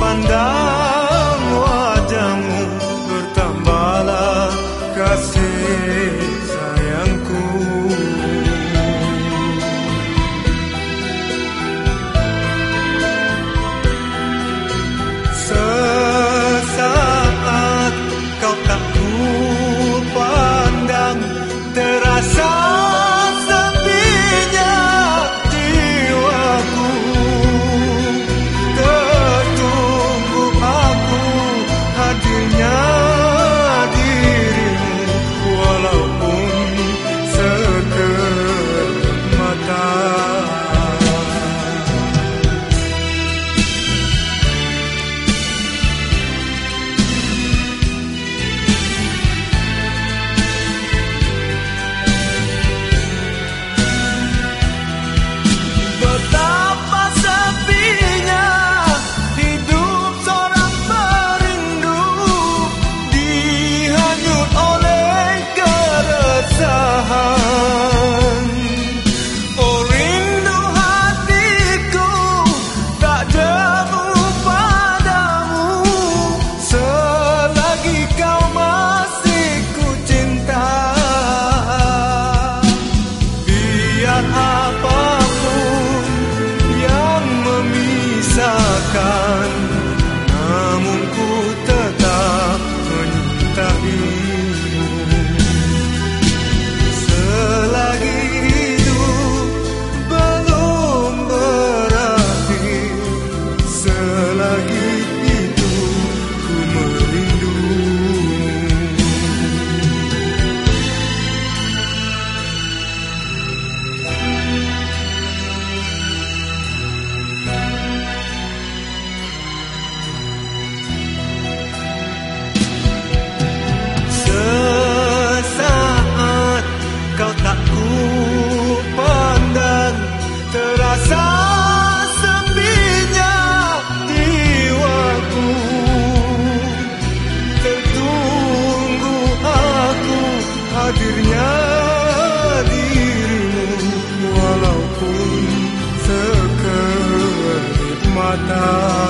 pandang wajahmu. la. mata.